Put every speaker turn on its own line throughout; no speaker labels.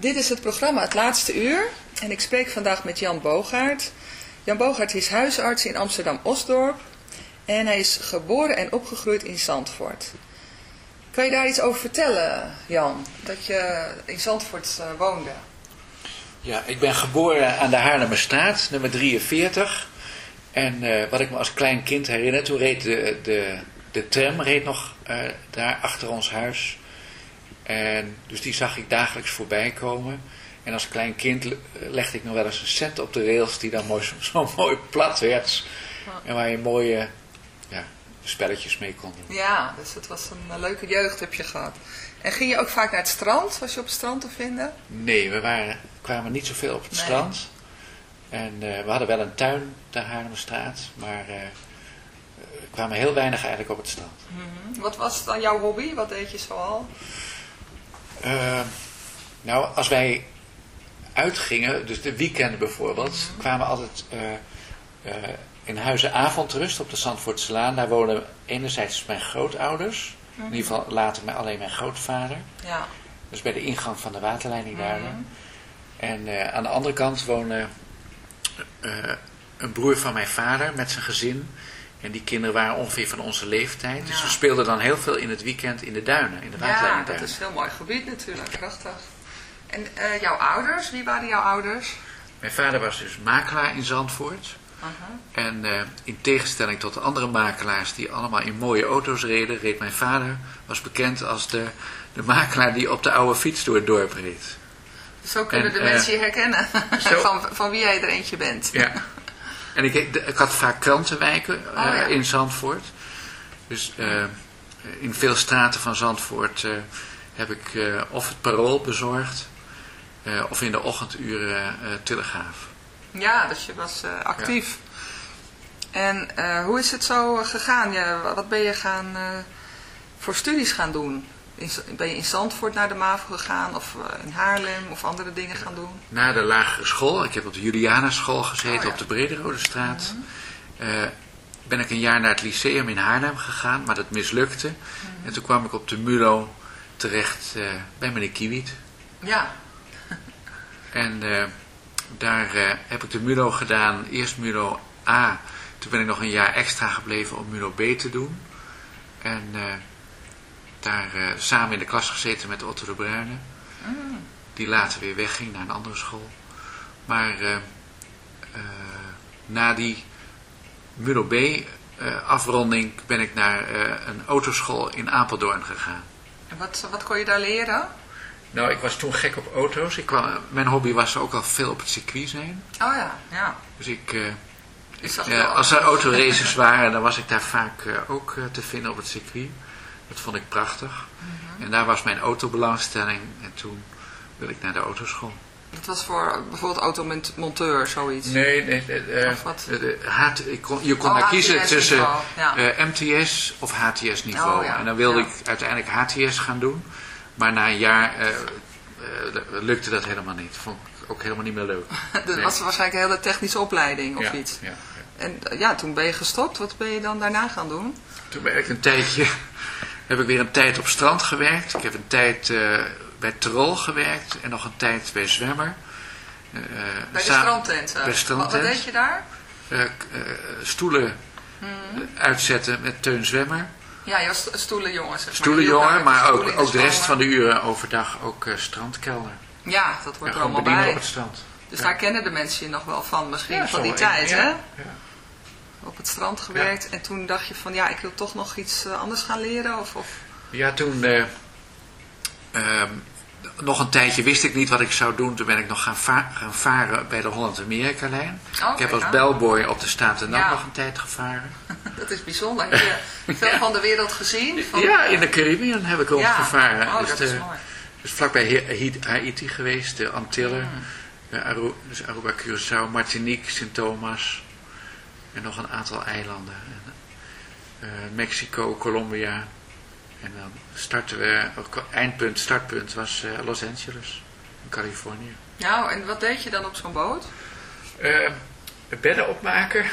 Dit is het programma Het Laatste Uur en ik spreek vandaag met Jan Bogaert. Jan Bogaert is huisarts in Amsterdam-Osdorp en hij is geboren en opgegroeid in Zandvoort. Kan je daar iets over vertellen, Jan, dat je in Zandvoort uh, woonde?
Ja, ik ben geboren aan de Haarlemmerstraat, nummer 43. En uh, wat ik me als klein kind herinner, toen reed de, de, de tram nog uh, daar achter ons huis. En dus die zag ik dagelijks voorbij komen. En als klein kind legde ik nog wel eens een cent op de rails die dan mooi, zo mooi plat werd. En waar je mooie ja, spelletjes mee kon doen.
Ja, dus het was een leuke jeugd heb je gehad. En ging je ook vaak naar het strand? Was je op het strand te vinden?
Nee, we waren, kwamen niet zoveel op het nee. strand. En uh, we hadden wel een tuin ter Haarlemmerstraat, maar uh, we kwamen heel weinig eigenlijk op het strand.
Mm -hmm. Wat was dan jouw hobby? Wat deed je zoal?
Uh, nou, als wij uitgingen, dus de weekenden bijvoorbeeld, kwamen we altijd in Huizen Avondrust op de Zandvoortselaan. Daar wonen enerzijds mijn grootouders, in ieder geval later mijn, alleen mijn grootvader.
Ja.
Dus bij de ingang van de waterleiding daar. En uh, aan de andere kant woonde uh, een broer van mijn vader met zijn gezin. En die kinderen waren ongeveer van onze leeftijd. Ja. Dus we speelden dan heel veel in het weekend in de duinen, in de
Ja, dat is een heel mooi gebied natuurlijk, prachtig. En uh, jouw ouders, wie waren jouw ouders?
Mijn vader was dus makelaar in Zandvoort.
-huh.
En uh, in tegenstelling tot de andere makelaars die allemaal in mooie auto's reden, reed mijn vader, was bekend als de, de makelaar die op de oude fiets door het dorp reed.
Zo kunnen en, de mensen je herkennen, zo, van, van wie jij er eentje bent.
Ja. En ik, ik had vaak krantenwijken
oh, ja.
in Zandvoort. Dus uh, in veel straten van Zandvoort uh, heb ik of het parool bezorgd, of in de ochtenduren Telegraaf.
Ja, dus je was actief. Ja. En hoe is het zo gegaan? Ja, wat ben je gaan, voor studies gaan doen? Ben je in Zandvoort naar de MAVO gegaan of in Haarlem of andere dingen gaan doen?
Na de lagere school. Ik heb op de Julianaschool gezeten oh, ja. op de Brederode straat. Mm -hmm. uh, ben ik een jaar naar het lyceum in Haarlem gegaan, maar dat mislukte. Mm -hmm. En toen kwam ik op de MULO terecht uh, bij meneer Kiewiet.
Ja.
en uh, daar heb ik de MULO gedaan. Eerst MULO A. Toen ben ik nog een jaar extra gebleven om MULO B te doen. En daar uh, samen in de klas gezeten met Otto de Bruyne.
Mm.
Die later weer wegging naar een andere school. Maar uh, uh, na die MULO B afronding ben ik naar een autoschool in Apeldoorn gegaan.
En wat, wat kon je daar leren?
Nou, ik was toen gek op auto's. Ik kwam, mijn hobby was ook al veel op het circuit zijn.
Oh ja, ja.
Dus ik... ik als er autoraces waren, dan was ik daar vaak ook te vinden op het circuit. Dat vond ik prachtig.
Mm
-hmm. En daar was mijn autobelangstelling. En toen wil ik naar de autoschool.
Dat was voor bijvoorbeeld automonteur, zoiets?
Nee, nee. Uh, of wat? De, H, kon, je kon oh, daar kiezen tussen
ja.
uh, MTS of HTS niveau.
Oh, ja.
En dan wilde
ja.
ik uiteindelijk HTS gaan doen. Maar na een jaar uh, lukte dat helemaal niet. Vond ik ook helemaal niet meer leuk.
dat nee. was waarschijnlijk een hele technische opleiding of iets.
Ja,
En ja, toen ben je gestopt. Wat ben je dan daarna gaan doen?
Toen ben ik een tijdje heb ik weer een tijd op strand gewerkt. Ik heb een tijd uh, bij Trol gewerkt en nog een tijd bij Zwemmer.
Uh, bij de strandtent?
Bij de strandtent.
Wat deed je daar?
Uh, stoelen hmm. uitzetten met Teun Zwemmer.
Ja, je was stoelenjongen. Zeg
stoelenjongen, maar, maar ook, ook de rest van de uren overdag ook strandkelder.
Ja, dat wordt
ja,
er allemaal bij.
op het strand.
Dus
ja.
daar kennen de mensen je nog wel van misschien,
ja,
van die tijd, hè?
Ja
op het strand gewerkt ja. en toen dacht je van ja, ik wil toch nog iets uh, anders gaan leren? Of, of?
Ja, toen uh, uh, nog een tijdje wist ik niet wat ik zou doen. Toen ben ik nog gaan, va gaan varen bij de Holland-Amerika-lijn.
Oh,
ik heb als bellboy op de Staten ja. nog een tijd gevaren.
dat is bijzonder. Heb je veel van de wereld gezien? Van
ja, in de Caribbean heb ik ook
ja.
gevaren.
Oh,
dus,
dat is mooi.
dus vlakbij Haiti geweest, de Antillen,
mm.
Aruba, dus Aruba, Curaçao, Martinique, Sint Thomas... En nog een aantal eilanden. En, uh, Mexico, Colombia. En dan starten we, eindpunt, startpunt was uh, Los Angeles, in Californië.
Nou, en wat deed je dan op zo'n boot?
Uh, bedden opmaken.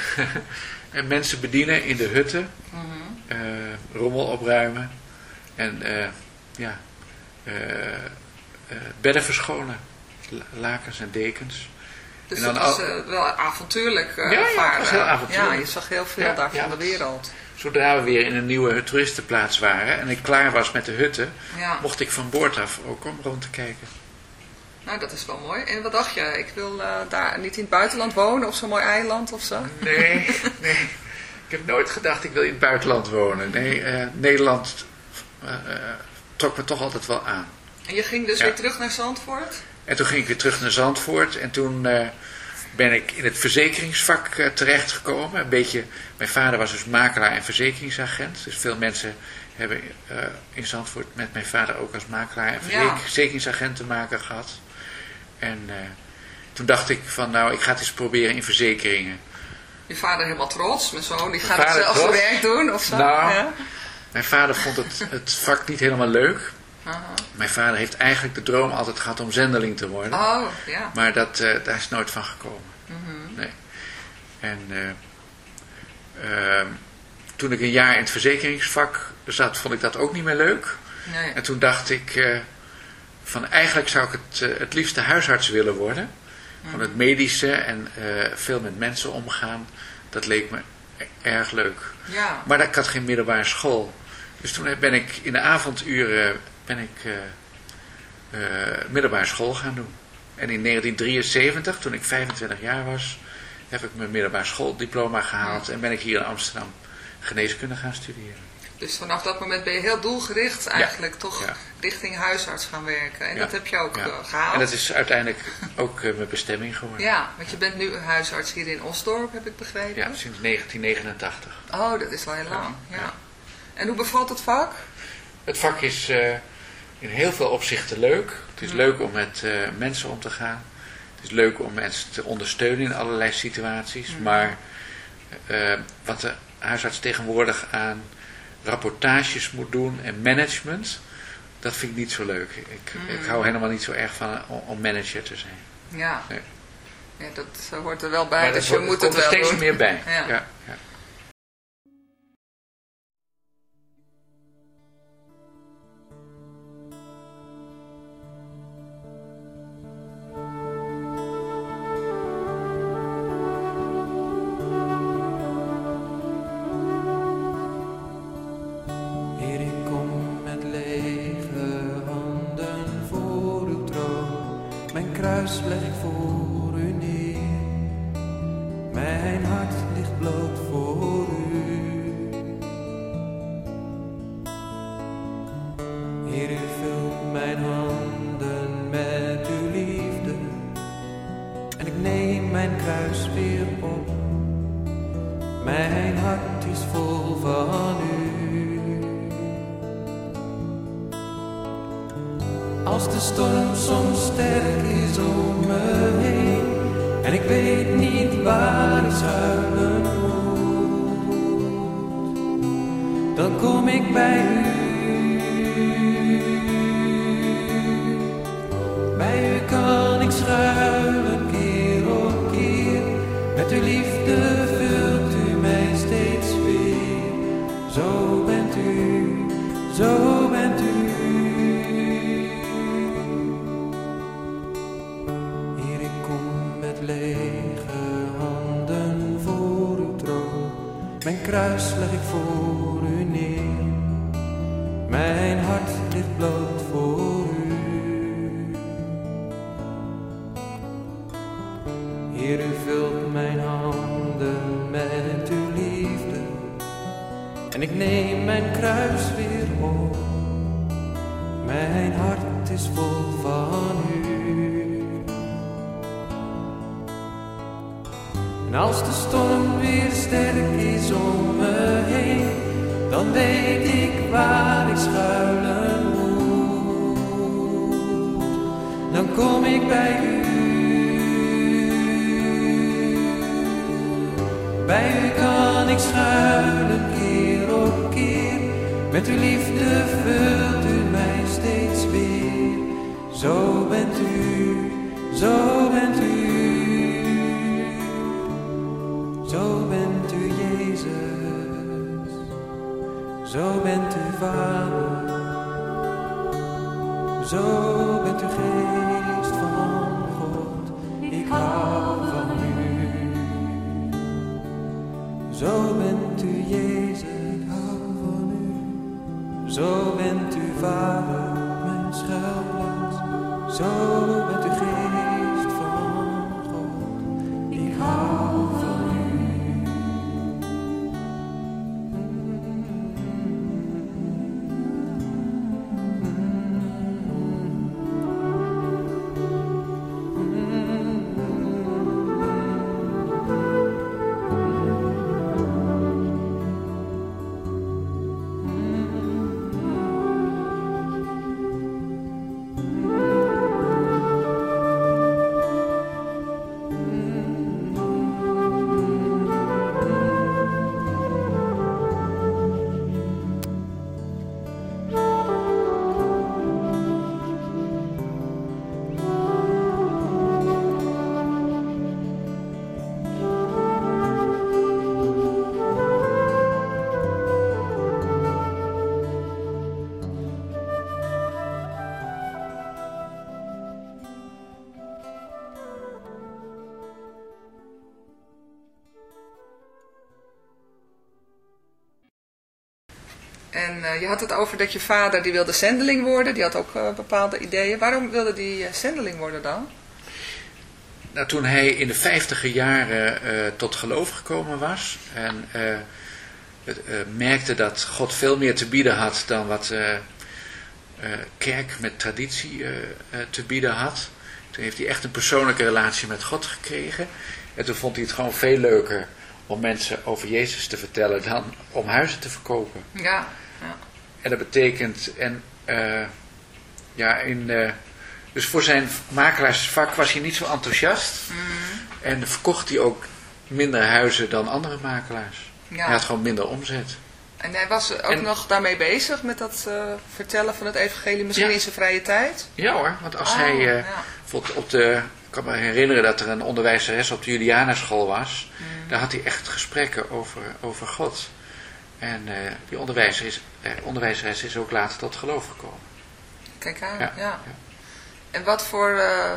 en mensen bedienen in de hutten.
Mm
-hmm. rommel opruimen. En ja, bedden verschonen. lakens en dekens.
Dus dat was eh, wel avontuurlijk eh
Ja, ja, was heel avontuurlijk.
Ja, je zag heel veel
Ja,
daar van de wereld.
Zodra we weer in een nieuwe toeristenplaats waren en ik klaar was met de hutten, mocht ik van boord af ook om rond te kijken.
nou dat is wel mooi. En wat dacht je? Ik wil eh, daar niet in het buitenland wonen of zo'n mooi eiland of zo?
Nee, nee. Ik heb nooit gedacht ik wil in het buitenland wonen. Nee, Nederland trok me toch altijd wel aan.
En je ging dus weer terug naar Zandvoort?
En toen ging ik weer terug naar Zandvoort en toen eh, ben ik in het verzekeringsvak eh, terechtgekomen. Een beetje, mijn vader was dus makelaar en verzekeringsagent. Dus veel mensen hebben eh, in Zandvoort met mijn vader ook als makelaar en
Ja.
verzekeringsagent te maken gehad. En toen dacht ik van nou, ik ga het eens proberen in verzekeringen.
Je vader helemaal trots, mijn zoon, die gaat zelf zijn werk doen of zo?
Nou,
Ja?
Mijn vader vond het, het vak niet helemaal leuk. Mijn vader heeft eigenlijk de droom altijd gehad om zendeling te worden.
Oh, ja.
Maar dat, eh, daar is nooit van gekomen.
Mhm.
Nee. En eh, ehm, toen ik een jaar in het verzekeringsvak zat, vond ik dat ook niet meer leuk.
Nee.
En toen dacht ik eh, van eigenlijk zou ik het, het liefste huisarts willen worden. Van het medische en veel met mensen omgaan. Dat leek me erg leuk.
Ja.
Maar ik had geen middelbare school. Dus toen ben ik in de avonduren ben ik, eh, middelbare school gaan doen. En in 1973, toen ik 25 jaar was, heb ik mijn middelbare schooldiploma gehaald. En ben ik hier in Amsterdam geneeskunde gaan studeren.
Dus vanaf dat moment ben je heel doelgericht eigenlijk toch
Ja.
richting huisarts gaan werken. En
Ja.
dat heb je ook
Ja.
eh, gehaald.
En dat is uiteindelijk ook mijn bestemming geworden.
Ja, want je bent nu huisarts hier in Osdorp, heb ik begrepen.
Ja, sinds 1989.
Oh, dat is al heel lang. Ja.
ja.
En hoe bevalt het vak?
Het vak is in heel veel opzichten leuk. Het is leuk om met eh, mensen om te gaan. Het is leuk om mensen te ondersteunen in allerlei situaties. Maar eh, wat de huisarts tegenwoordig aan rapportages moet doen en management, dat vind ik niet zo leuk. Ik,
Mhm.
ik hou helemaal niet zo erg van om, om manager te zijn.
Ja.
Nee.
ja dat eh, hoort er wel bij,
maar
dus
dat
je moet het
er
wel
steeds
doen.
meer bij.
Ja.
Ja, ja.
Kruis weer op. Mijn hart is vol van u. En als de storm weer sterk is om me heen, dan weet ik waar ik schuilen moet. Dan kom ik bij u. Bij u kan ik schuilen. Met uw liefde vult u mij steeds weer. Zo bent u, zo bent u. Zo bent u Jezus, zo bent u Vader, zo bent u Geest van
God, ik hou van u. Zo bent u Jezus vader, mijn schuilplaats.
Zo Eh, je had het over dat je vader, die wilde zendeling worden. Die had ook eh, bepaalde ideeën. Waarom wilde die eh, zendeling worden dan?
Nou, toen hij in de vijftiger jaren tot geloof gekomen was en merkte dat God veel meer te bieden had dan wat kerk met traditie te bieden had. Toen heeft hij echt een persoonlijke relatie met God gekregen. En toen vond hij het gewoon veel leuker om mensen over Jezus te vertellen dan om huizen te verkopen.
Ja, ja.
En dat betekent, en eh, ja, in, eh, dus voor zijn makelaarsvak was hij niet zo enthousiast. En verkocht hij ook minder huizen dan andere makelaars.
ja.
Hij had gewoon minder omzet.
En hij was ook
En-
nog daarmee bezig met dat eh, vertellen van het evangelie, misschien
Ja.
in zijn vrije tijd?
Ja hoor, want als
Ah,
hij
ja.
bijvoorbeeld op de, ik kan me herinneren dat er een onderwijzeres op de Julianaschool was. Daar had hij echt gesprekken over, over God. En eh, die onderwijzer is, eh, onderwijzeres is ook later tot geloof gekomen.
Kijk aan,
Ja,
ja. En wat voor eh,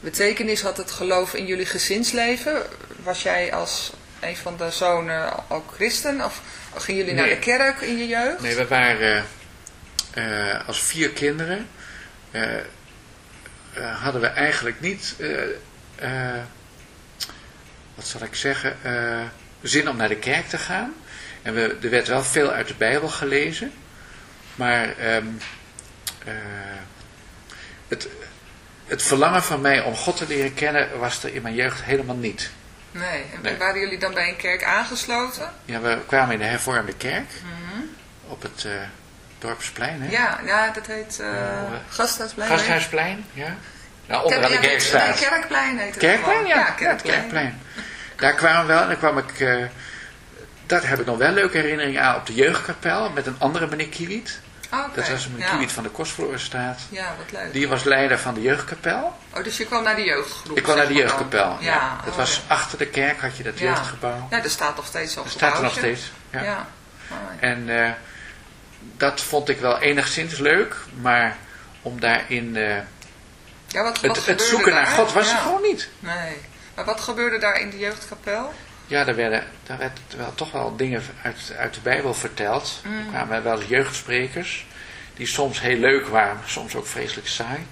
betekenis had het geloof in jullie gezinsleven? Was jij als een van de zonen ook christen? Of gingen jullie naar de kerk in je jeugd?
Nee, we waren als vier kinderen. hadden we eigenlijk niet, wat zal ik zeggen, zin om naar de kerk te gaan. En we, er werd wel veel uit de Bijbel gelezen. Maar ehm, eh, het, het verlangen van mij om God te leren kennen was er in mijn jeugd helemaal niet.
Nee. En
Nee.
waren jullie dan bij een kerk aangesloten?
Ja, we kwamen in de hervormde kerk op het eh, Dorpsplein. Hè?
Ja, ja, dat heet eh Gasthuisplein.
Gasthuisplein, ja. Nou, onderaan de Kerkstraat.
Nee, Kerkplein heet het
Kerkplein, ja.
Ja,
Ja,
Kerkplein.
Kerkplein. Daar kwamen we wel en dan kwam ik... daar heb ik nog wel leuke herinneringen aan op de jeugdkapel met een andere meneer Kiewiet.
Oh.
Dat was meneer
ja.
Kiewiet van de Kostverlorenstraat.
Ja, wat leuk.
Die was leider van de jeugdkapel.
Oh, dus je kwam naar de jeugdgroep?
Ik kwam naar de jeugdkapel. Ja,
Ja,
Dat
oh,
was
ja.
achter de kerk had je dat jeugdgebouw.
Ja, er staat nog steeds zo'n
Dat staat er nog steeds. Ja.
Oh.
En eh, dat vond ik wel enigszins leuk, maar om daarin... eh,
Ja, wat, wat
het, het zoeken naar? God was er gewoon niet.
Nee. Maar wat gebeurde daar in de jeugdkapel?
Ja, daar, werden, daar werd wel toch wel dingen uit, uit de Bijbel verteld.
Mm.
Er kwamen wel jeugdsprekers, die soms heel leuk waren, maar soms ook vreselijk saai.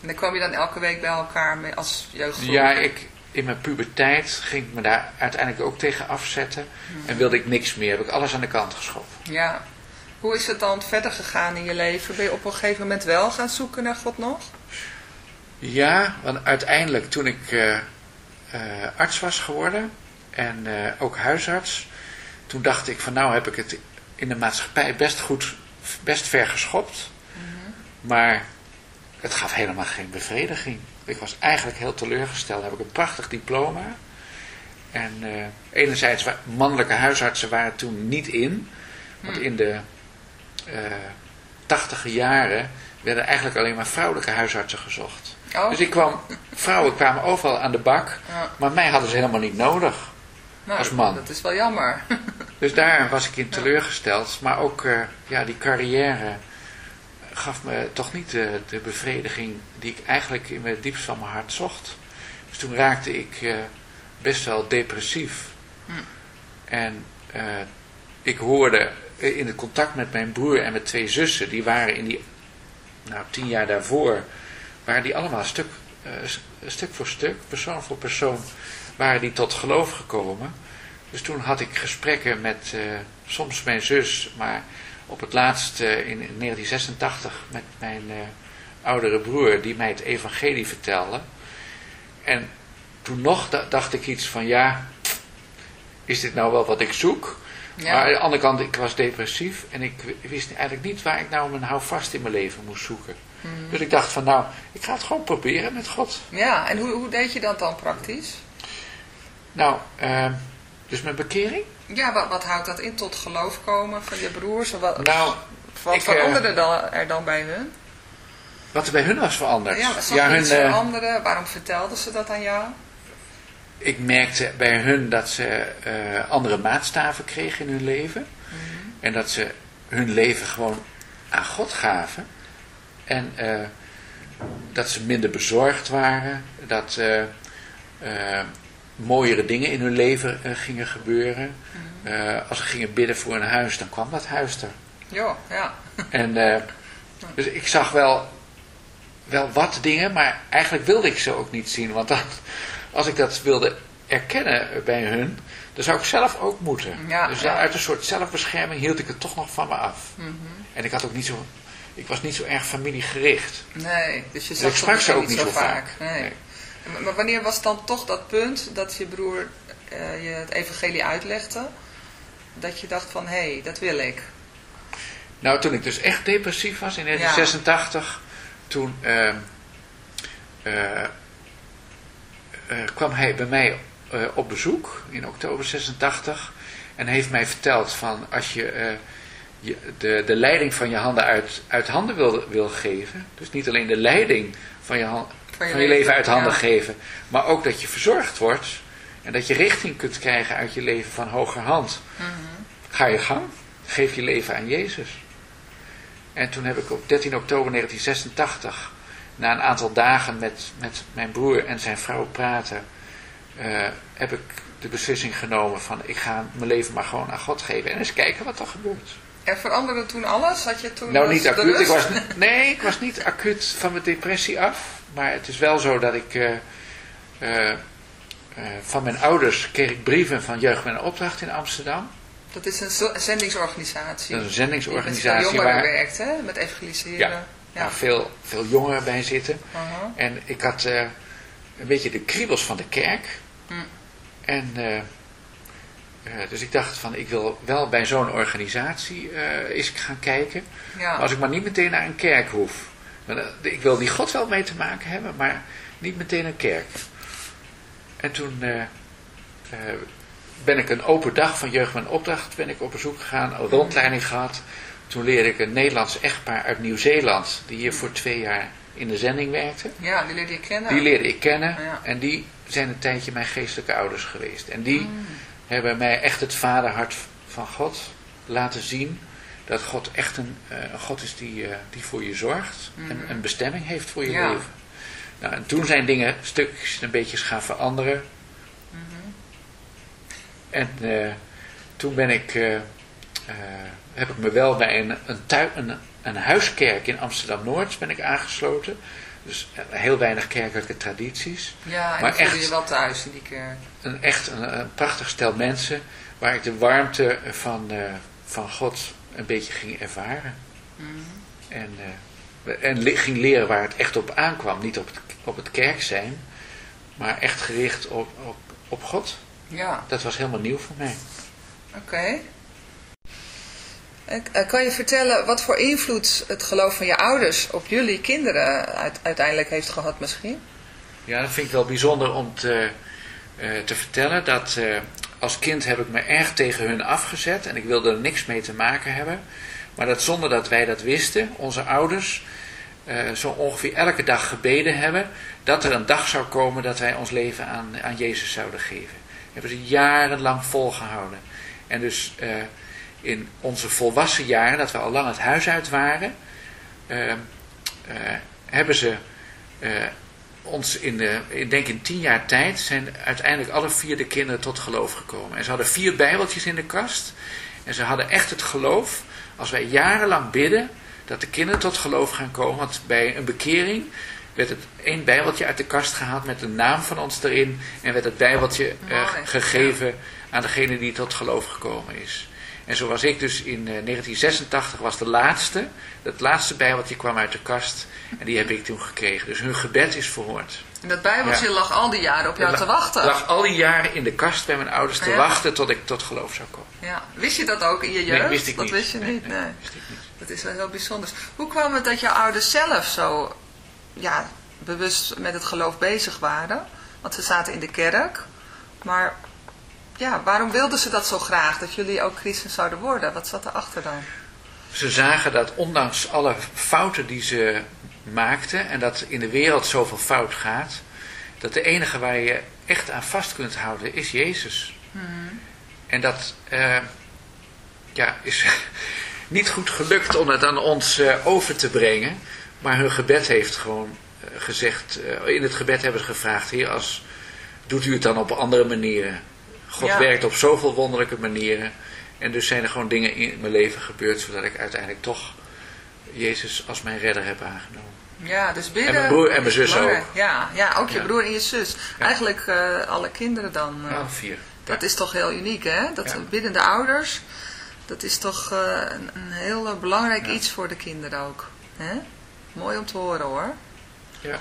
En dan kwam je dan elke week bij elkaar mee als jeugdgroep?
Ja, ik, in mijn puberteit ging ik me daar uiteindelijk ook tegen afzetten.
Mm.
En wilde ik niks meer, heb ik alles aan de kant geschoven.
Ja. Hoe is het dan verder gegaan in je leven? Ben je op een gegeven moment wel gaan zoeken naar God nog?
Ja, want uiteindelijk toen ik eh, eh, arts was geworden en eh, ook huisarts, toen dacht ik van nou heb ik het in de maatschappij best goed, best ver geschopt. Maar het gaf helemaal geen bevrediging. Ik was eigenlijk heel teleurgesteld. Dan heb ik een prachtig diploma. En eh, enerzijds, mannelijke huisartsen waren toen niet in. Want in de eh tachtige jaren werden eigenlijk alleen maar vrouwelijke huisartsen gezocht.
Oh,
Dus ik kwam, vrouwen kwamen overal aan de bak,
Ja.
maar mij hadden ze helemaal niet nodig.
Nou,
als man.
Dat is wel jammer.
Dus daar was ik in teleurgesteld. Maar ook eh, ja, die carrière gaf me toch niet de, de bevrediging die ik eigenlijk in het diepst van mijn hart zocht. Dus toen raakte ik eh, best wel depressief. En eh, ik hoorde eh, in het contact met mijn broer en met twee zussen, die waren in die, nou tien jaar daarvoor, waren die allemaal stuk, uh, stuk voor stuk, persoon voor persoon, waren die tot geloof gekomen. Dus toen had ik gesprekken met uh, soms mijn zus, maar op het laatst in, in, 1986 met mijn oudere broer, die mij het evangelie vertelde. En toen nog dacht ik iets van, ja, is dit nou wel wat ik zoek? Maar aan de andere kant, ik was depressief en ik wist eigenlijk niet waar ik nou mijn houvast in mijn leven moest zoeken. Mhm. Dus ik dacht van nou, ik ga het gewoon proberen met God.
Ja, en hoe, hoe deed je dat dan praktisch?
Nou, uh, dus met bekering?
Ja, wat, wat houdt dat in? Tot geloof komen van je broers? Wat, nou, wat veranderde uh, dan, er dan bij hun?
Wat er bij hun was veranderd?
Ja, wat ja, hun, eh, veranderen? Waarom vertelden ze dat aan jou?
ik merkte bij hun dat ze uh, andere maatstaven kregen in hun leven. Mhm. En dat ze hun leven gewoon aan God gaven. En uh, dat ze minder bezorgd waren. Dat uh, mooiere dingen in hun leven gingen gebeuren. Mhm. als ze gingen bidden voor een huis, dan kwam dat huis er.
Ja, ja.
En dus ik zag wel, wel wat dingen, maar eigenlijk wilde ik ze ook niet zien. Want dat, als ik dat wilde erkennen bij hun, dan zou ik zelf ook moeten. dus uit een soort zelfbescherming hield ik het toch nog van me af. Mhm. En ik had ook niet zo, ik was niet zo erg familiegericht.
Nee, dus je zag
dus ik sprak ze ook niet zo vaak.
Nee. Maar wanneer was dan toch dat punt dat je broer uh, je het evangelie uitlegde? Dat je dacht van, hé, hey, dat wil ik.
Nou, toen ik dus echt depressief was in 1986, toen... Uh, uh, kwam hij bij mij op bezoek in oktober 86 en heeft mij verteld van als je, je de, de leiding van je handen uit, uit handen wil, wil geven, dus niet alleen de leiding van je, hand, van je, van je leven, uit handen geven, maar ook dat je verzorgd wordt en dat je richting kunt krijgen uit je leven van hogerhand. Mm -hmm. Ga je gang, geef je leven aan Jezus. En toen heb ik op 13 oktober 1986 na een aantal dagen met, met mijn broer en zijn vrouw praten, uh, heb ik de beslissing genomen van ik ga mijn leven maar gewoon aan God geven en eens kijken wat er gebeurt.
En veranderde toen alles? Had je toen
nou, niet acuut. Ik was, nee, ik was niet acuut van mijn depressie af. Maar het is wel zo dat ik... Uh, uh, van mijn ouders kreeg ik brieven van Jeugd met een Opdracht in Amsterdam.
Dat is een zendingsorganisatie.
Dat is een zendingsorganisatie.
Die waar... werkt, hè? Met evangeliseren.
Ja, ja. veel, veel jongeren bij zitten. En ik had uh, een beetje de kriebels van de kerk. Hm. En uh, uh, dus ik dacht van ik wil wel bij zo'n organisatie eens gaan kijken. Ja. Als ik maar niet meteen naar een kerk hoef. Ik wil die God wel mee te maken hebben, maar niet meteen een kerk. En toen ben ik een open dag van Jeugd en Opdracht ben ik op bezoek gegaan, een rondleiding gehad. Toen leerde ik een Nederlands echtpaar uit Nieuw-Zeeland, die hier voor twee jaar in de zending werkte.
Ja, die leerde ik kennen.
Die leerde ik kennen en die zijn een tijdje mijn geestelijke ouders geweest. En die mm. Hebben mij echt het vaderhart van God laten zien. Dat God echt een, uh, God is die, uh, die voor je zorgt en mm. een bestemming heeft voor je leven. Nou, en toen zijn dingen stukjes een beetje gaan veranderen. Mm-hmm. En uh, toen ben ik heb ik me wel bij een, een, een, een huiskerk in Amsterdam-Noord ben ik aangesloten. Dus heel weinig kerkelijke tradities.
Ja, en maar echt, je wel thuis in die kerk.
Een, echt een, prachtig stel mensen waar ik de warmte van, uh, van God een beetje ging ervaren. Mm. En, uh, en ging leren waar het echt op aankwam. Niet op het, op het kerk zijn, maar echt gericht op, op, op God.
Ja.
Dat was helemaal nieuw voor mij.
Oké. Eh, kan je vertellen wat voor invloed het geloof van je ouders op jullie kinderen uiteindelijk heeft gehad misschien?
Ja, dat vind ik wel bijzonder om te, uh, te vertellen. Dat uh, als kind heb ik me erg tegen hun afgezet en ik wilde er niks mee te maken hebben. Maar dat zonder dat wij dat wisten, onze ouders, zo ongeveer elke dag gebeden hebben, dat er een dag zou komen dat wij ons leven aan, aan Jezus zouden geven. Dat hebben ze jarenlang volgehouden. En dus in onze volwassen jaren, dat we al lang het huis uit waren, uh, uh, hebben ze uh, ons in de, ik denk in tien jaar tijd, zijn uiteindelijk alle vier de kinderen tot geloof gekomen. En ze hadden vier bijbeltjes in de kast. En ze hadden echt het geloof, als wij jarenlang bidden, dat de kinderen tot geloof gaan komen. Want bij een bekering werd het één bijbeltje uit de kast gehaald met de naam van ons erin. En werd het bijbeltje eh, gegeven aan degene die tot geloof gekomen is. En zo was ik dus in eh, 1986 was de laatste. Dat laatste bijbeltje kwam uit de kast. En die heb ik toen gekregen. Dus hun gebed is verhoord.
En dat bijbeltje
Ja.
lag al die jaren op jou te wachten.
lag al die jaren in de kast bij mijn ouders te
Ja.
wachten tot ik tot geloof zou komen.
Ja. Wist je dat ook in je jeugd?
Nee, wist ik
dat
niet.
wist je
Nee,
niet,
nee,
nee.
wist ik niet.
Dat is wel heel bijzonder. Hoe kwam het dat jouw ouders zelf zo ja, bewust met het geloof bezig waren? Want ze zaten in de kerk. Maar ja, waarom wilden ze dat zo graag? Dat jullie ook christen zouden worden? Wat zat erachter dan?
Ze zagen dat ondanks alle fouten die ze maakten en dat in de wereld zoveel fout gaat, dat de enige waar je echt aan vast kunt houden is Jezus. En dat eh, ja, is niet goed gelukt om het aan ons eh, over te brengen, maar hun gebed heeft gewoon eh, gezegd, in het gebed hebben ze gevraagd, Heer, als, doet u het dan op andere manieren? God
Ja.
werkt op zoveel wonderlijke manieren. En dus zijn er gewoon dingen in mijn leven gebeurd, zodat ik uiteindelijk toch Jezus als mijn redder heb aangenomen.
Ja, dus bidden...
En mijn broer en mijn zus ook.
Ja, ja ook je
Ja.
broer en je zus. Eigenlijk eh, alle kinderen dan.
Ja, vier.
Dat is toch heel uniek, hè? Dat biddende ouders, dat is toch eh, een, een heel belangrijk iets voor de kinderen ook. Hè? Mooi om te horen hoor.
Ja.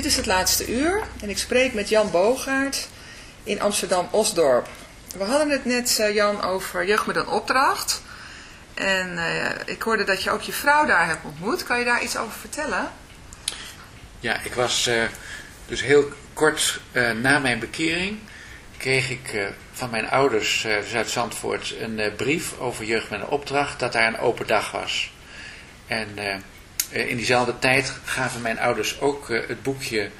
Dit is het laatste uur en ik spreek met Jan Bogaert in Amsterdam-Osdorp. We hadden het net, eh, Jan, over jeugd met een opdracht. En uh, ik hoorde dat je ook je vrouw daar hebt ontmoet. Kan je daar iets over vertellen?
Ja, ik was uh, dus heel kort na mijn bekering... kreeg ik van mijn ouders dus uit Zandvoort een brief over jeugd met een opdracht... dat daar een open dag was. En in diezelfde tijd gaven mijn ouders ook het boekje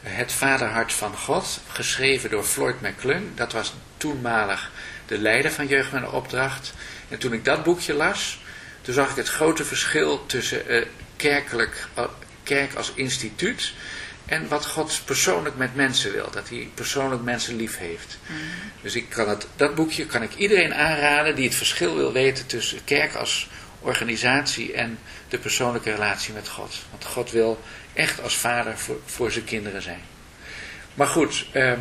Het Vaderhart van God... geschreven door Floyd McClung. Dat was toenmalig de leider van Jeugd met een Opdracht. En toen ik dat boekje las, toen zag ik het grote verschil tussen kerkelijk, kerk als instituut en wat God persoonlijk met mensen wil. Dat hij persoonlijk mensen lief heeft. Mm. Dus ik kan het, dat boekje kan ik iedereen aanraden die het verschil wil weten tussen kerk als organisatie en de persoonlijke relatie met God. Want God wil echt als vader voor, voor zijn kinderen zijn. Maar goed, uh,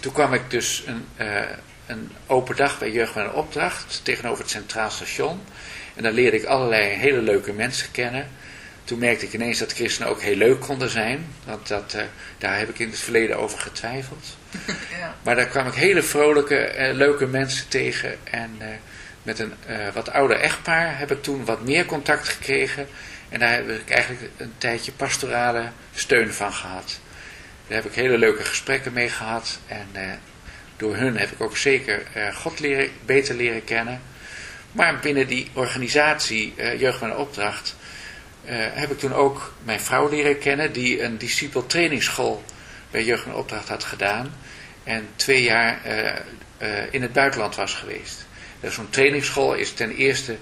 toen kwam ik dus een, uh, een open dag bij Jeugd met een Opdracht tegenover het Centraal Station. En daar leerde ik allerlei hele leuke mensen kennen. Toen merkte ik ineens dat christenen ook heel leuk konden zijn. Want dat, uh, daar heb ik in het verleden over getwijfeld. Ja. Maar daar kwam ik hele vrolijke, leuke mensen tegen. En uh, met een wat ouder echtpaar heb ik toen wat meer contact gekregen. En daar heb ik eigenlijk een tijdje pastorale steun van gehad. Daar heb ik hele leuke gesprekken mee gehad. En door hun heb ik ook zeker uh, God leren, beter leren kennen. Maar binnen die organisatie Jeugd een Opdracht heb ik toen ook mijn vrouw leren kennen. Die een discipel trainingsschool bij Jeugd een Opdracht had gedaan. En twee jaar in het buitenland was geweest. Dus zo'n trainingsschool is ten eerste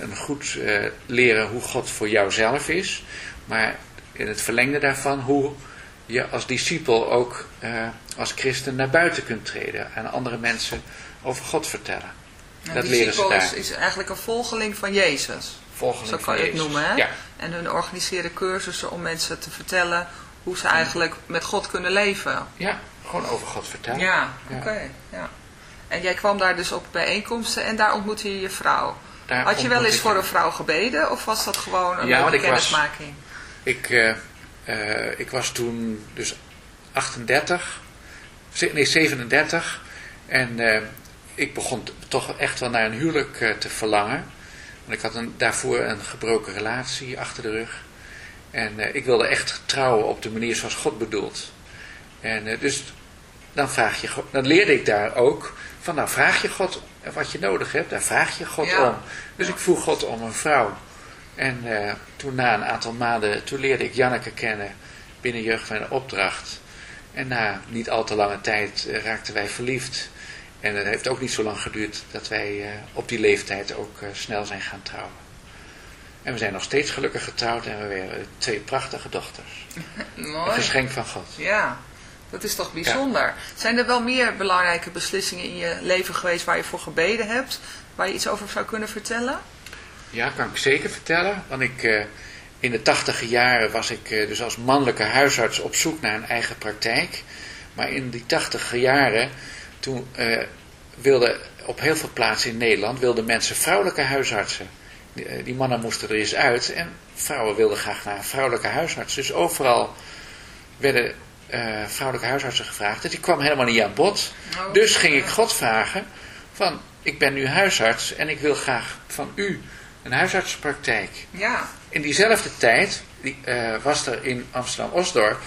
een goed leren hoe God voor jouzelf is. Maar in het verlengde daarvan hoe je als discipel ook als christen naar buiten kunt treden en andere mensen over God vertellen.
Ja, dat leren ze daar. Is, is eigenlijk een volgeling van Jezus.
Volgeling
Zo kan je het noemen, hè?
Ja.
En hun organiseren cursussen om mensen te vertellen hoe ze eigenlijk met God kunnen leven.
Ja, gewoon over God vertellen.
Ja, oké. ja. En jij kwam daar dus op bijeenkomsten en daar ontmoette je je vrouw. Daar Had je wel eens voor een vrouw gebeden of was dat gewoon een ja, kennismaking?
Ik, uh, uh, ik was toen dus 38 nee 37. En uh, ik begon toch echt wel naar een huwelijk te verlangen. Want ik had een, daarvoor een gebroken relatie achter de rug. En ik wilde echt trouwen op de manier zoals God bedoelt. En dus dan, vraag je, dan leerde ik daar ook van nou vraag je God wat je nodig hebt. Daar vraag je God ja. om. Dus ik vroeg God om een vrouw. En toen na een aantal maanden, toen leerde ik Janneke kennen binnen Jeugd van Opdracht. En na niet al te lange tijd uh, raakten wij verliefd. En het heeft ook niet zo lang geduurd dat wij uh, op die leeftijd ook snel zijn gaan trouwen. En we zijn nog steeds gelukkig getrouwd en we hebben twee prachtige dochters.
Mooi.
Een geschenk van God.
Ja, dat is toch bijzonder. Ja. Zijn er wel meer belangrijke beslissingen in je leven geweest waar je voor gebeden hebt? Waar je iets over zou kunnen vertellen?
Ja, kan ik zeker vertellen. Want ik in de tachtige jaren was ik eh, dus als mannelijke huisarts op zoek naar een eigen praktijk. Maar in die tachtige jaren, toen uh, wilden op heel veel plaatsen in Nederland, wilden mensen vrouwelijke huisartsen. Die, die, mannen moesten er eens uit en vrouwen wilden graag naar een vrouwelijke huisarts. Dus overal werden vrouwelijke huisartsen gevraagd. Dus die kwam helemaal niet aan bod. Oh, dus ging ik God vragen van, ik ben nu huisarts en ik wil graag van u een huisartsenpraktijk.
Ja.
In diezelfde tijd die, uh, was er in Amsterdam-Osdorp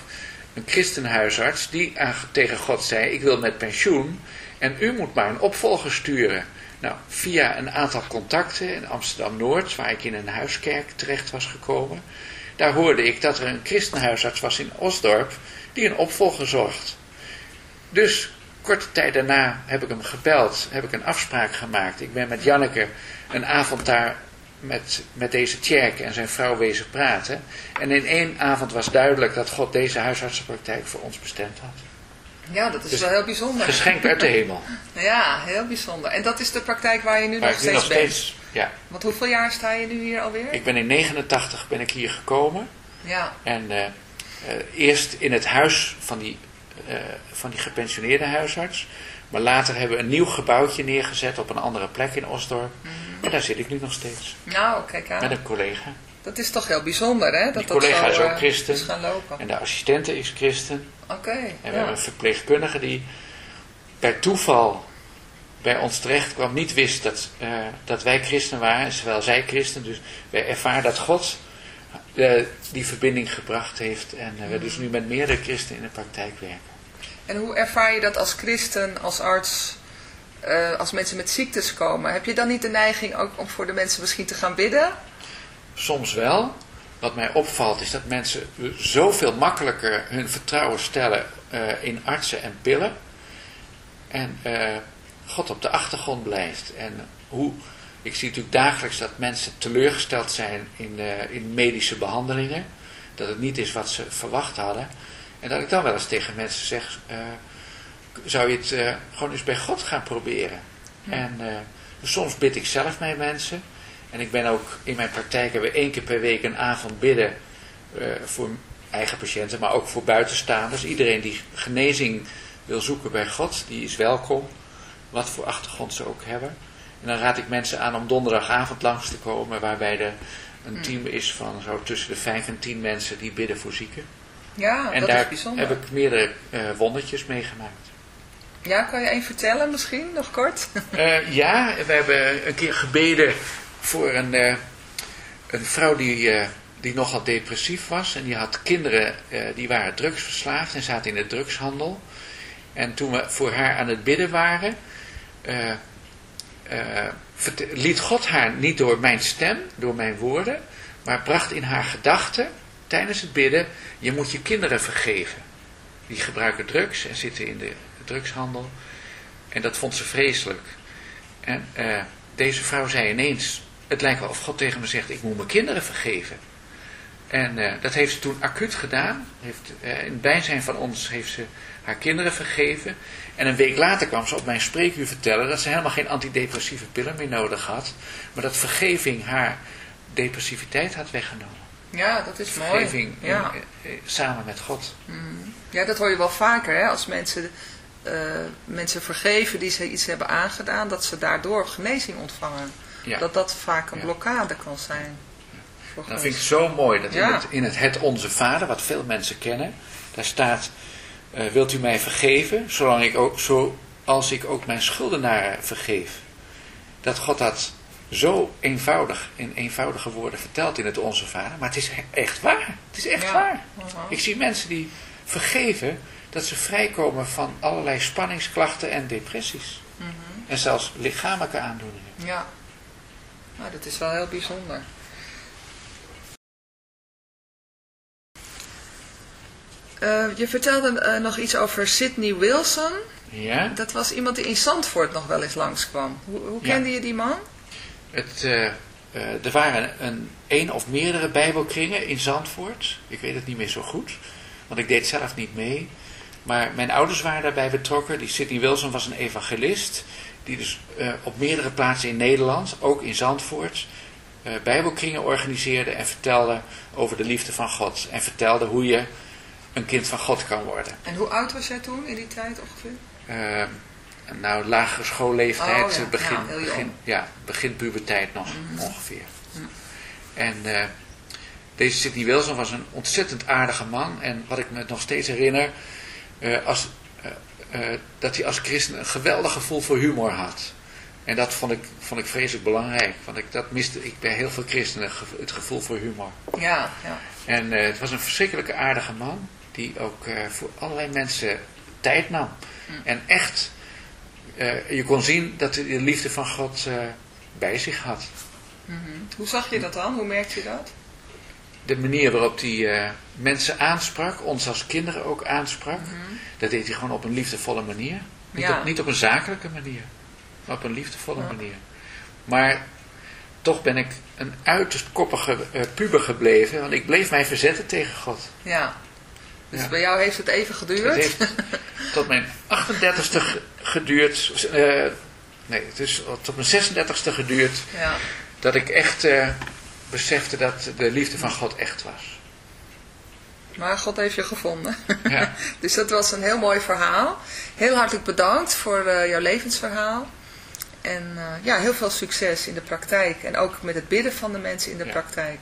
een christenhuisarts die aan, tegen God zei, ik wil met pensioen en u moet maar een opvolger sturen. Nou, via een aantal contacten in Amsterdam-Noord, waar ik in een huiskerk terecht was gekomen, daar hoorde ik dat er een christenhuisarts was in Osdorp die een opvolger zocht. Dus korte tijd daarna heb ik hem gebeld, heb ik een afspraak gemaakt. Ik ben met Janneke een avond daar met, met deze Tjerk en zijn vrouw wezen praten. En in één avond was duidelijk dat God deze huisartsenpraktijk voor ons bestemd had.
Ja, dat is dus wel heel bijzonder.
Geschenk uit de hemel.
ja, heel bijzonder. En dat is de praktijk waar je nu waar nog steeds nog bent? Steeds,
ja.
Want hoeveel jaar sta je nu hier alweer?
Ik ben in 89 ben ik hier gekomen.
Ja.
En uh, eerst in het huis van die, uh, van die gepensioneerde huisarts. Maar later hebben we een nieuw gebouwtje neergezet op een andere plek in Osdorp. Mm. En daar zit ik nu nog steeds.
Nou, kijk aan.
Met een collega.
dat is toch heel bijzonder, hè? Dat
Die
dat
collega
zo,
is ook
eh,
christen.
is gaan lopen.
En de assistente is christen.
Oké,
En we
ja.
hebben een verpleegkundige die bij toeval bij ons terecht kwam, niet wist dat, eh, dat wij christen waren, zowel zij christen. Dus wij ervaren dat God eh, die verbinding gebracht heeft en eh, we dus nu met meerdere christenen in de praktijk werken.
En hoe ervaar je dat als christen, als arts, eh, als mensen met ziektes komen? Heb je dan niet de neiging ook om voor de mensen misschien te gaan bidden?
Soms wel. Wat mij opvalt is dat mensen zoveel makkelijker hun vertrouwen stellen eh, in artsen en pillen. En eh, God op de achtergrond blijft. En hoe, ik zie natuurlijk dagelijks dat mensen teleurgesteld zijn in, eh, in medische behandelingen. Dat het niet is wat ze verwacht hadden. En dat ik dan wel eens tegen mensen zeg, eh, zou je het eh, gewoon eens bij God gaan proberen. En soms bid ik zelf met mensen. En ik ben ook in mijn praktijk hebben we één keer per week een avond bidden voor eigen patiënten, maar ook voor buitenstaanders. Iedereen die genezing wil zoeken bij God, die is welkom, wat voor achtergrond ze ook hebben. En dan raad ik mensen aan om donderdagavond langs te komen, waarbij er een team is van zo tussen de vijf en tien mensen die bidden voor zieken.
Ja,
en
dat
daar
is bijzonder.
heb ik meerdere eh, wondertjes meegemaakt.
Ja, kan je één vertellen misschien, nog kort?
Eh, ja, we hebben een keer gebeden voor een, eh, een vrouw die, die nogal depressief was. En die had kinderen die waren drugsverslaafd en zaten in de drugshandel. En toen we voor haar aan het bidden waren, liet God haar niet door mijn stem, door mijn woorden, maar bracht in haar gedachten tijdens het bidden, je moet je kinderen vergeven. Die gebruiken drugs en zitten in de drugshandel. En dat vond ze vreselijk. En eh, deze vrouw zei ineens, het lijkt wel of God tegen me zegt, ik moet mijn kinderen vergeven. En eh, dat heeft ze toen acuut gedaan. Heeft, eh, in het bijzijn van ons heeft ze haar kinderen vergeven. En een week later kwam ze op mijn spreekuur vertellen dat ze helemaal geen antidepressieve pillen meer nodig had. Maar dat vergeving haar depressiviteit had weggenomen.
Ja, dat is mooi.
Vergeving in-
Ja.
eh, eh, samen met God.
ja, dat hoor je wel vaker, hè? Als mensen, eh, mensen vergeven die ze iets hebben aangedaan, dat ze daardoor genezing ontvangen.
Ja.
Dat dat vaak een
Ja.
blokkade kan zijn. God.
vind ik zo mooi dat in, het, in het Het Onze Vader, wat veel mensen kennen, daar staat, eh, wilt u mij vergeven, zolang ik ook, zoals ik ook mijn schuldenaren vergeef. Dat God dat zo eenvoudig, in eenvoudige woorden vertelt in het Onze Vader, maar het is echt waar. Het is echt
Ja.
waar.
Aha.
Ik zie mensen die vergeven dat ze vrijkomen van allerlei spanningsklachten en depressies.
Mhm.
En zelfs lichamelijke aandoeningen.
Ja. Nou, dat is wel heel bijzonder. Eh, je vertelde eh, nog iets over Sidney Wilson.
Ja?
Dat was iemand die in Zandvoort nog wel eens langskwam. Hoe, hoe
Ja.
kende je die man?
Het, eh, er waren een, één of meerdere bijbelkringen in Zandvoort. Ik weet het niet meer zo goed, want ik deed zelf niet mee. Maar mijn ouders waren daarbij betrokken. Die Sidney Wilson was een evangelist. Die dus op meerdere plaatsen in Nederland, ook in Zandvoort, bijbelkringen organiseerde en vertelde over de liefde van God. En vertelde hoe je een kind van God kan worden.
En hoe oud was jij toen in die tijd ongeveer?
Eh, nou, lagere schoolleeftijd,
Oh, ja.
eh, begin,
Ja,
begin, ja, begin puberteit nog ongeveer. En eh, deze Sidney Wilson was een ontzettend aardige man. En wat ik me nog steeds herinner, als, dat hij als christen een geweldig gevoel voor humor had. En dat vond ik, vond ik vreselijk belangrijk. Want ik, dat miste ik bij heel veel christenen, het gevoel voor humor.
Ja, ja.
En het was een verschrikkelijke aardige man, die ook eh, voor allerlei mensen tijd nam. En echt, eh, je kon zien dat hij de liefde van God eh, bij zich had.
Mhm. Hoe zag je dat dan? Hoe merkte je dat?
De manier waarop hij mensen aansprak, ons als kinderen ook aansprak, dat deed hij gewoon op een liefdevolle manier. Niet,
Ja.
op, niet op een zakelijke manier, maar op een liefdevolle
Ja.
manier. Maar toch ben ik een uiterst koppige puber gebleven, want ik bleef mij verzetten tegen God.
Ja. Dus
Ja.
bij jou heeft het even geduurd?
Het heeft tot mijn 38ste ge- geduurd. eh, nee, het is tot mijn 36ste geduurd.
Ja.
Dat ik echt eh, besefte dat de liefde van God echt was.
Maar God heeft je gevonden.
Ja.
dus dat was een heel mooi verhaal. Heel hartelijk bedankt voor eh, jouw levensverhaal. En ja, heel veel succes in de praktijk. En ook met het bidden van de mensen in de
Ja.
praktijk.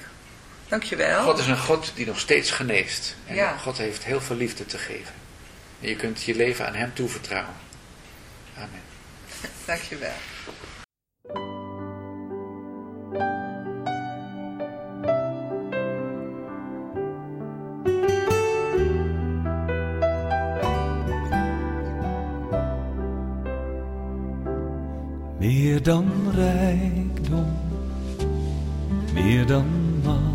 Dankjewel.
God is een God die nog steeds geneest. En
Ja.
God heeft heel veel liefde te geven. En je kunt je leven aan hem toevertrouwen. Amen.
Dankjewel.
Meer dan rijkdom, meer dan macht,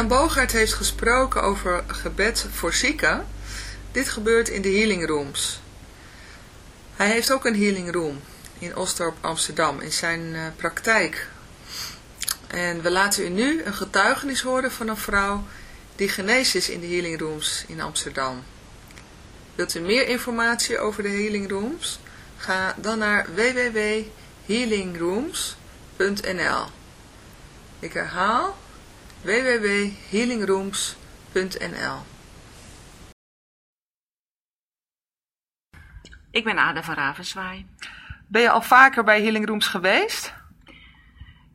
Jan Bogaert heeft gesproken over gebed voor zieken. Dit gebeurt in de healing rooms. Hij heeft ook een healing room in Osdorp, Amsterdam, in zijn eh, praktijk. En we laten u nu een getuigenis horen van een vrouw die genezen is in de healing rooms in Amsterdam. Wilt u meer informatie over de healing rooms? Ga dan naar www.healingrooms.nl Ik herhaal www.healingrooms.nl
Ik ben Ada van Ravenswaai.
Ben je al vaker bij Healing Rooms geweest?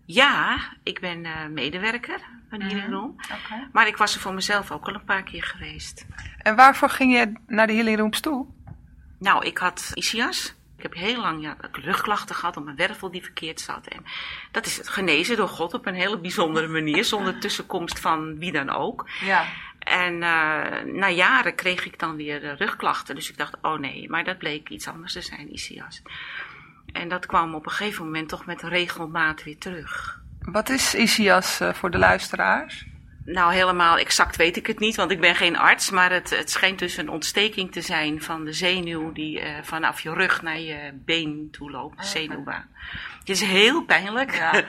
Ja, ik ben eh, medewerker van Healing Room. Maar ik was er voor mezelf ook al een paar keer geweest.
En waarvoor ging je naar de Healing Rooms toe?
Nou, ik had ischias. Ik heb heel lang ja, rugklachten gehad om mijn wervel die verkeerd zat. En dat is genezen door God op een hele bijzondere manier, zonder tussenkomst van wie dan ook.
Ja.
En uh, na jaren kreeg ik dan weer rugklachten. Dus ik dacht, oh nee, maar dat bleek iets anders te zijn, ICS. En dat kwam op een gegeven moment toch met regelmaat weer terug.
Wat is ICIAS uh, voor de luisteraars?
Nou, helemaal exact weet ik het niet, want ik ben geen arts. Maar het, het schijnt dus een ontsteking te zijn van de zenuw die uh, vanaf je rug naar je been toe loopt, de zenuwbaan. Het is heel pijnlijk.
Ja.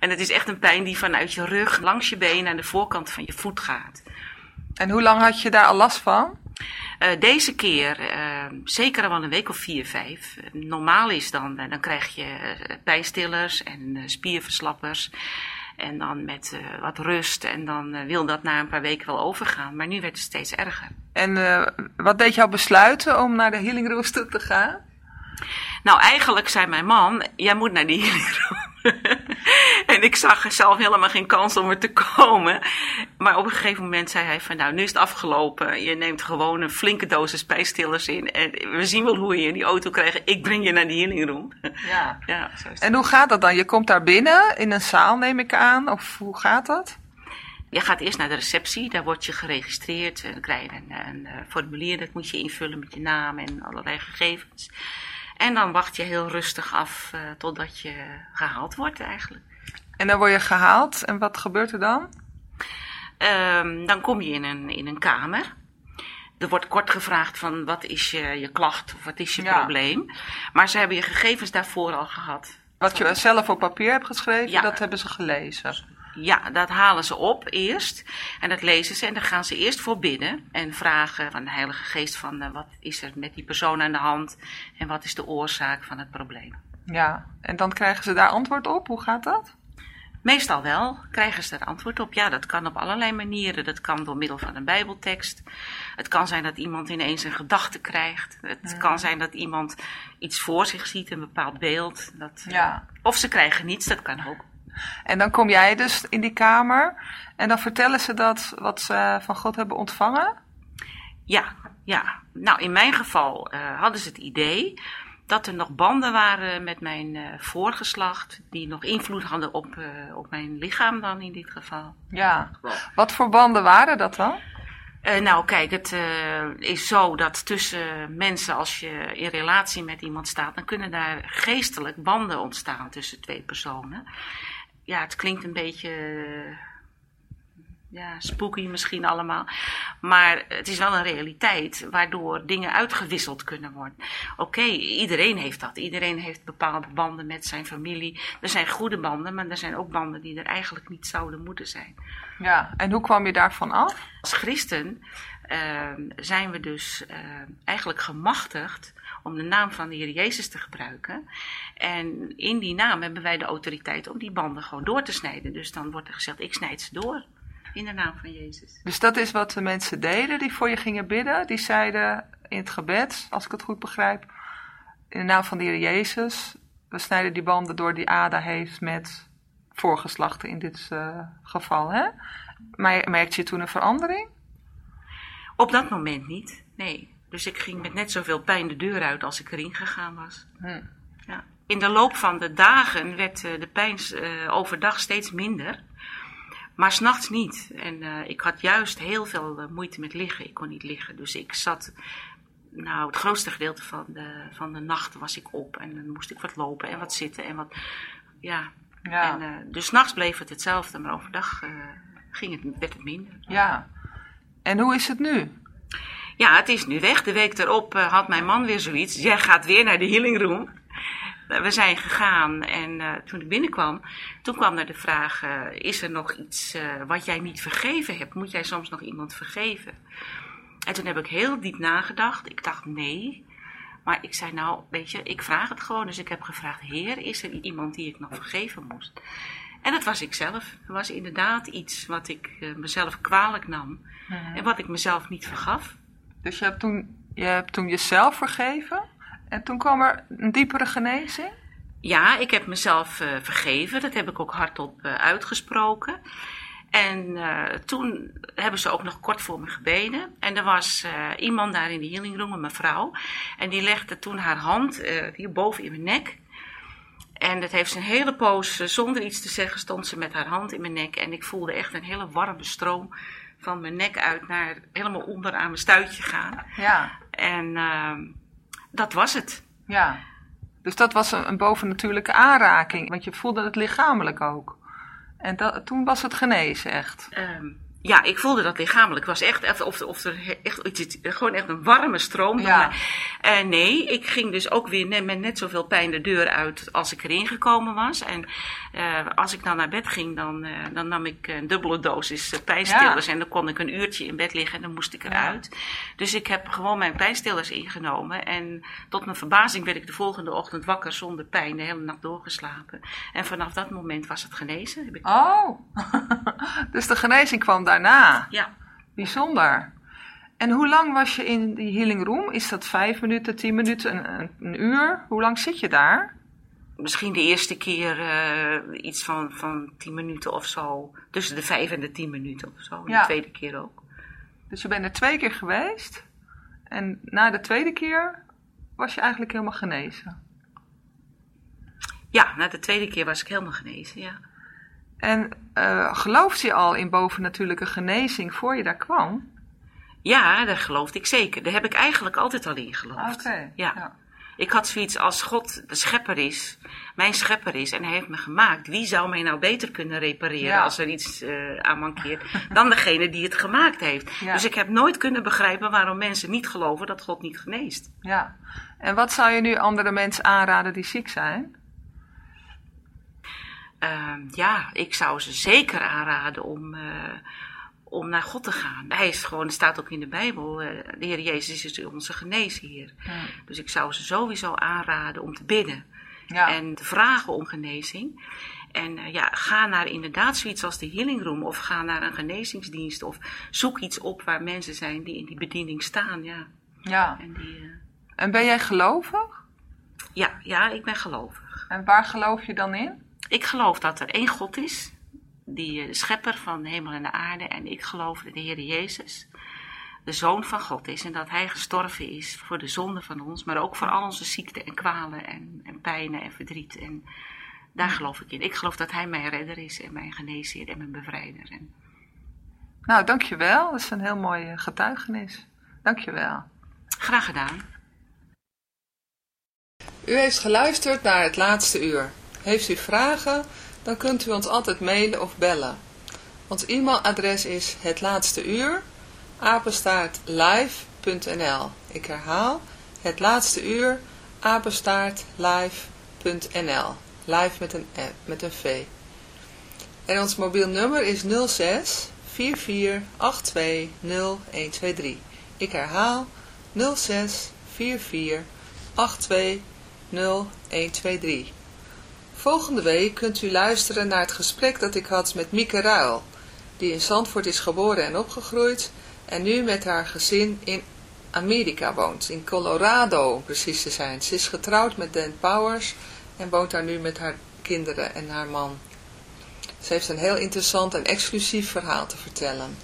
en het is echt een pijn die vanuit je rug langs je been naar de voorkant van je voet gaat.
En hoe lang had je daar al last van?
Uh, deze keer uh, zeker al wel een week of vier, vijf. normaal is dan, dan krijg je pijnstillers en spierverslappers. En dan met uh, wat rust. En dan uh, wil dat na een paar weken wel overgaan. Maar nu werd het steeds erger.
En uh, wat deed jou besluiten om naar de Healing Rooms toe te gaan?
Nou, eigenlijk zei mijn man, jij moet naar die Healing Room. en ik zag zelf helemaal geen kans om er te komen. Maar op een gegeven moment zei hij van nou, nu is het afgelopen. Je neemt gewoon een flinke dosis pijnstillers in. En we zien wel hoe je in die auto krijgt. Ik breng je naar die healing room.
Ja.
ja zo is
en hoe gaat dat dan? Je komt daar binnen in een zaal neem ik aan. Of hoe gaat dat?
Je gaat eerst naar de receptie, daar word je geregistreerd. En dan krijg je een, een, een formulier, dat moet je invullen met je naam en allerlei gegevens. En dan wacht je heel rustig af uh, totdat je gehaald wordt eigenlijk.
En dan word je gehaald en wat gebeurt er dan?
Um, dan kom je in een, in een kamer. Er wordt kort gevraagd van wat is je, je klacht of wat is je
Ja.
probleem. Maar ze hebben je gegevens daarvoor al gehad.
Wat je zelf op papier hebt geschreven,
Ja.
dat hebben ze gelezen.
Ja, dat halen ze op eerst. En dat lezen ze. En dan gaan ze eerst voor bidden. En vragen van de Heilige Geest van eh, wat is er met die persoon aan de hand. En wat is de oorzaak van het probleem.
Ja, en dan krijgen ze daar antwoord op. Hoe gaat dat?
Meestal wel krijgen ze er antwoord op. Ja, dat kan op allerlei manieren. Dat kan door middel van een bijbeltekst. Het kan zijn dat iemand ineens een gedachte krijgt. Het kan zijn dat iemand iets voor zich ziet, een bepaald beeld. Dat, eh,
Ja.
Of ze krijgen niets, dat kan ook.
En dan kom jij dus in die kamer en dan vertellen ze dat wat ze van God hebben ontvangen.
Ja, ja. Nou, in mijn geval eh, hadden ze het idee dat er nog banden waren met mijn eh, voorgeslacht. Die nog invloed hadden op, eh, op mijn lichaam dan in dit geval.
Ja. Wat voor banden waren dat dan?
Nou, kijk, het is zo dat tussen mensen, als je in relatie met iemand staat, dan kunnen daar geestelijk banden ontstaan tussen twee personen. Ja, het klinkt een beetje eh, ja, spooky misschien allemaal. Maar het is wel een realiteit waardoor dingen uitgewisseld kunnen worden. Oké, iedereen heeft dat. Iedereen heeft bepaalde banden met zijn familie. Er zijn goede banden, maar er zijn ook banden die er eigenlijk niet zouden moeten zijn.
Ja. En hoe kwam je daarvan af?
Als christen uh, zijn we dus uh, eigenlijk gemachtigd om de naam van de Heer Jezus te gebruiken. En in die naam hebben wij de autoriteit om die banden gewoon door te snijden. Dus dan wordt er gezegd, ik snijd ze door in de naam van Jezus.
Dus dat is wat de mensen deden die voor je gingen bidden. Die zeiden in het gebed, als ik het goed begrijp, in de naam van de Heer Jezus, we snijden die banden door die Ada heeft met voorgeslachten in dit uh, geval. Hè? Maar merkte je toen een verandering?
Op dat moment niet, nee. Dus ik ging met net zoveel pijn de deur uit als ik erin gegaan was.
Hm.
Ja. In de loop van de dagen werd uh, de pijn uh, overdag steeds minder. Maar s'nachts niet. En uh, ik had juist heel veel moeite met liggen. Ik kon niet liggen. Dus ik zat. Nou, het grootste gedeelte van de, van de nacht was ik op. En dan moest ik wat lopen en wat zitten en wat. Ja.
ja.
En, uh, dus s'nachts bleef het hetzelfde, maar overdag ging het, werd het minder.
Ja. En hoe is het nu?
Ja, het is nu weg. De week erop uh, had mijn man weer zoiets. Jij gaat weer naar de healing room. We zijn gegaan en uh, toen ik binnenkwam, toen kwam er de vraag: uh, is er nog iets wat jij niet vergeven hebt? Moet jij soms nog iemand vergeven? En toen heb ik heel diep nagedacht. Ik dacht nee. Maar ik zei nou, weet je, ik vraag het gewoon. Dus ik heb gevraagd: Heer, is er iemand die ik nog vergeven moest? En dat was ik zelf. Er was inderdaad iets wat ik mezelf kwalijk nam en wat ik mezelf niet vergaf.
Dus je hebt toen, je hebt toen jezelf vergeven? En toen kwam er een diepere genezing?
Ja, ik heb mezelf uh, vergeven. Dat heb ik ook hardop uh, uitgesproken. En uh, toen hebben ze ook nog kort voor me gebeden. En er was iemand daar in de healing room, een mevrouw. En die legde toen haar hand hier boven in mijn nek. En dat heeft ze een hele poos, zonder iets te zeggen, stond ze met haar hand in mijn nek. En ik voelde echt een hele warme stroom van mijn nek uit naar helemaal onder aan mijn stuitje gaan.
Ja.
En uh, dat was het.
Ja. Dus dat was een, een bovennatuurlijke aanraking, want je voelde het lichamelijk ook. En dat, toen was het genezen echt.
Um, ja, ik voelde dat lichamelijk. Het was echt, of, of er echt gewoon echt een warme stroom.
Ja.
Uh, nee, ik ging dus ook weer net, met net zoveel pijn de deur uit als ik erin gekomen was. En uh, als ik dan naar bed ging, dan, uh, dan nam ik een dubbele dosis pijnstillers. Ja. En dan kon ik een uurtje in bed liggen en dan moest ik eruit. Ja. Dus ik heb gewoon mijn pijnstillers ingenomen. En tot mijn verbazing werd ik de volgende ochtend wakker zonder pijn, de hele nacht doorgeslapen. En vanaf dat moment was het genezen. Heb ik...
Oh, dus de genezing kwam daarna?
Ja.
Bijzonder. En hoe lang was je in die healing room? Is dat vijf minuten, tien minuten, een, een, uur? Hoe lang zit je daar?
Misschien de eerste keer uh, iets van, van tien minuten of zo. Tussen de vijf en de tien minuten of zo. Ja. De tweede keer ook.
Dus je bent er twee keer geweest. En na de tweede keer was je eigenlijk helemaal genezen.
Ja, na de tweede keer was ik helemaal genezen, ja.
En uh, geloofde je al in bovennatuurlijke genezing voor je daar kwam?
Ja, daar geloofde ik zeker. Daar heb ik eigenlijk altijd al in geloofd.
Okay,
ja. ja. Ik had zoiets als God de schepper is, mijn schepper is en hij heeft me gemaakt. Wie zou mij nou beter kunnen repareren ja. als er iets uh, aan mankeert dan degene die het gemaakt heeft? Ja. Dus ik heb nooit kunnen begrijpen waarom mensen niet geloven dat God niet geneest.
Ja. En wat zou je nu andere mensen aanraden die ziek zijn?
Uh, ja, ik zou ze zeker aanraden om, uh, om naar God te gaan. Hij is gewoon, het staat ook in de Bijbel, uh, de Heer Jezus is onze geneesheer. Ja. Dus ik zou ze sowieso aanraden om te bidden
ja.
en te vragen om genezing. En uh, ja, ga naar inderdaad zoiets als de Healing Room of ga naar een genezingsdienst of zoek iets op waar mensen zijn die in die bediening staan. Ja.
ja.
En, die,
en ben jij gelovig?
Ja, ja, ik ben gelovig.
En waar geloof je dan in?
Ik geloof dat er één God is, die de schepper van de hemel en de aarde. En ik geloof dat de Heer Jezus de Zoon van God is. En dat Hij gestorven is voor de zonde van ons, maar ook voor al onze ziekten en kwalen en, en pijnen en verdriet. En daar geloof ik in. Ik geloof dat Hij mijn redder is en mijn geneesheer en mijn bevrijder. En...
Nou, dankjewel. Dat is een heel mooi getuigenis. Dankjewel.
Graag gedaan.
U heeft geluisterd naar het laatste uur. Heeft u vragen, dan kunt u ons altijd mailen of bellen. Ons e-mailadres is het laatste uur, apenstaartlive.nl. Ik herhaal, het laatste uur, apenstaartlive.nl. Live met een, met een V. En ons mobiel nummer is 06 44 82 0123. Ik herhaal 06 44 82 0123. Volgende week kunt u luisteren naar het gesprek dat ik had met Mieke Ruil, die in Zandvoort is geboren en opgegroeid en nu met haar gezin in Amerika woont, in Colorado precies te zijn. Ze is getrouwd met Dan Powers en woont daar nu met haar kinderen en haar man. Ze heeft een heel interessant en exclusief verhaal te vertellen.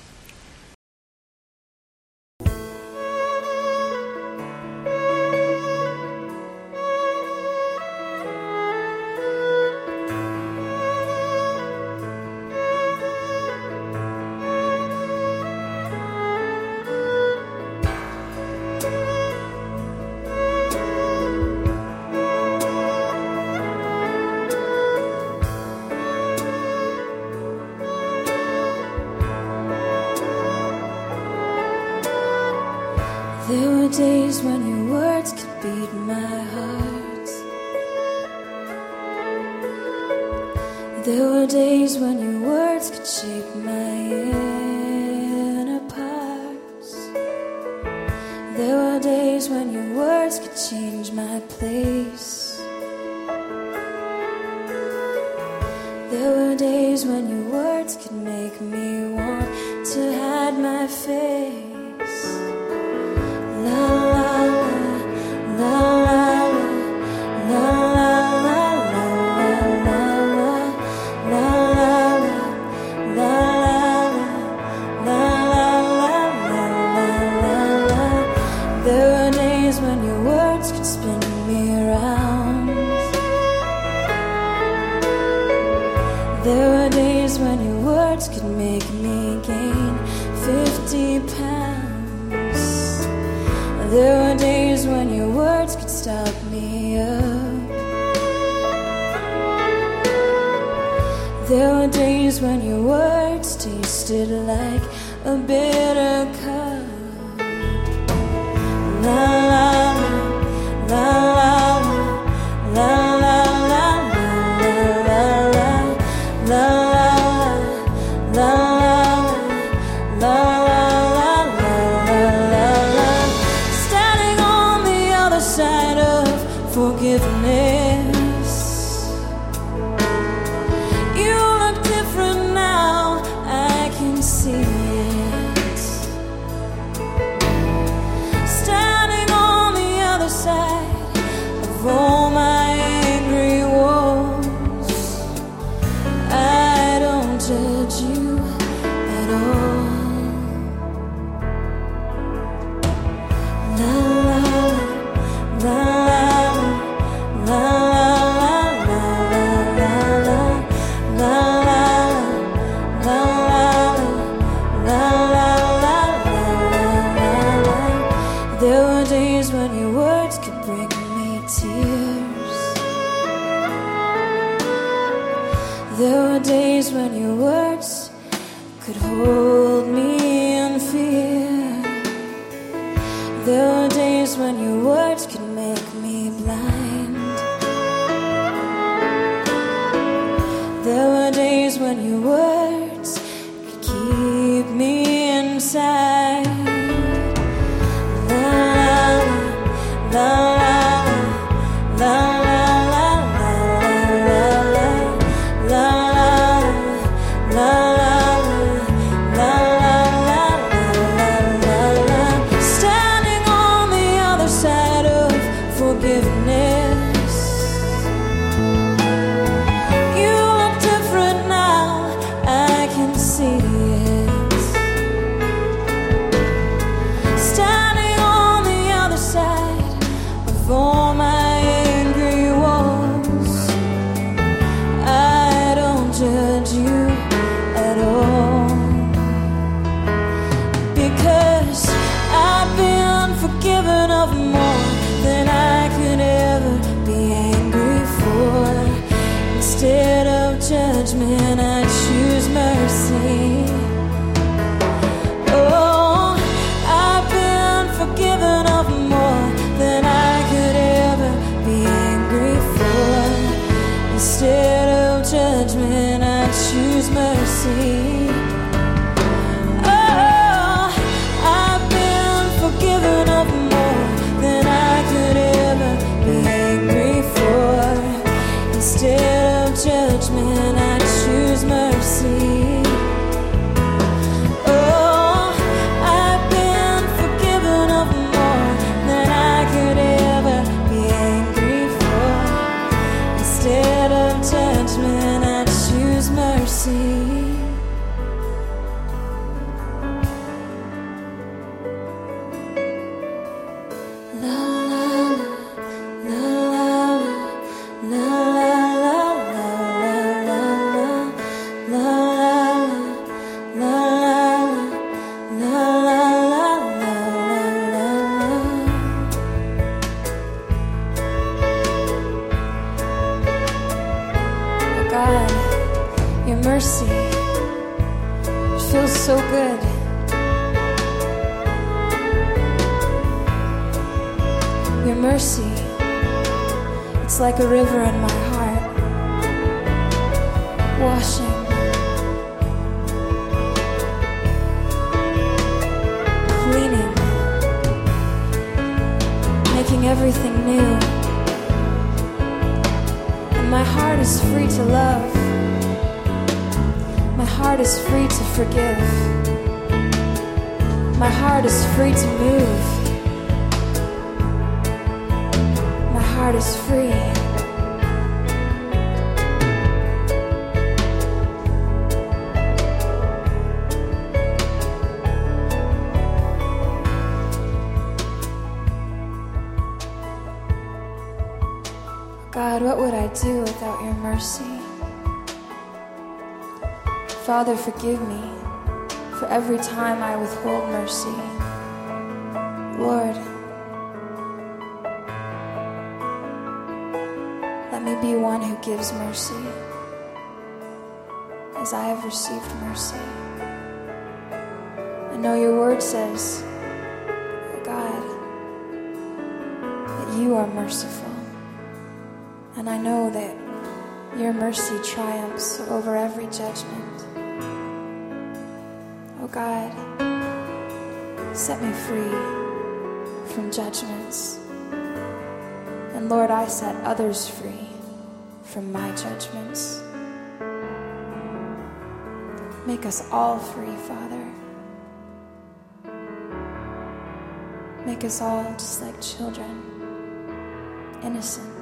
nada. everything new. And my heart is free to love. My heart is free to forgive. My heart is free to move. My heart is free. mercy. Father, forgive me for every time I withhold mercy. Lord, let me be one who gives mercy as I have received mercy. I know your word says, oh God, that you are merciful. And I know that your mercy triumphs over every judgment. Oh God, set me free from judgments. And Lord, I set others free from my judgments. Make us all free, Father. Make us all just like children, innocent.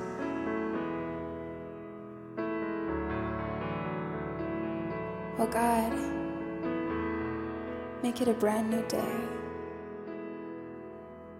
Oh God, make it a brand new day.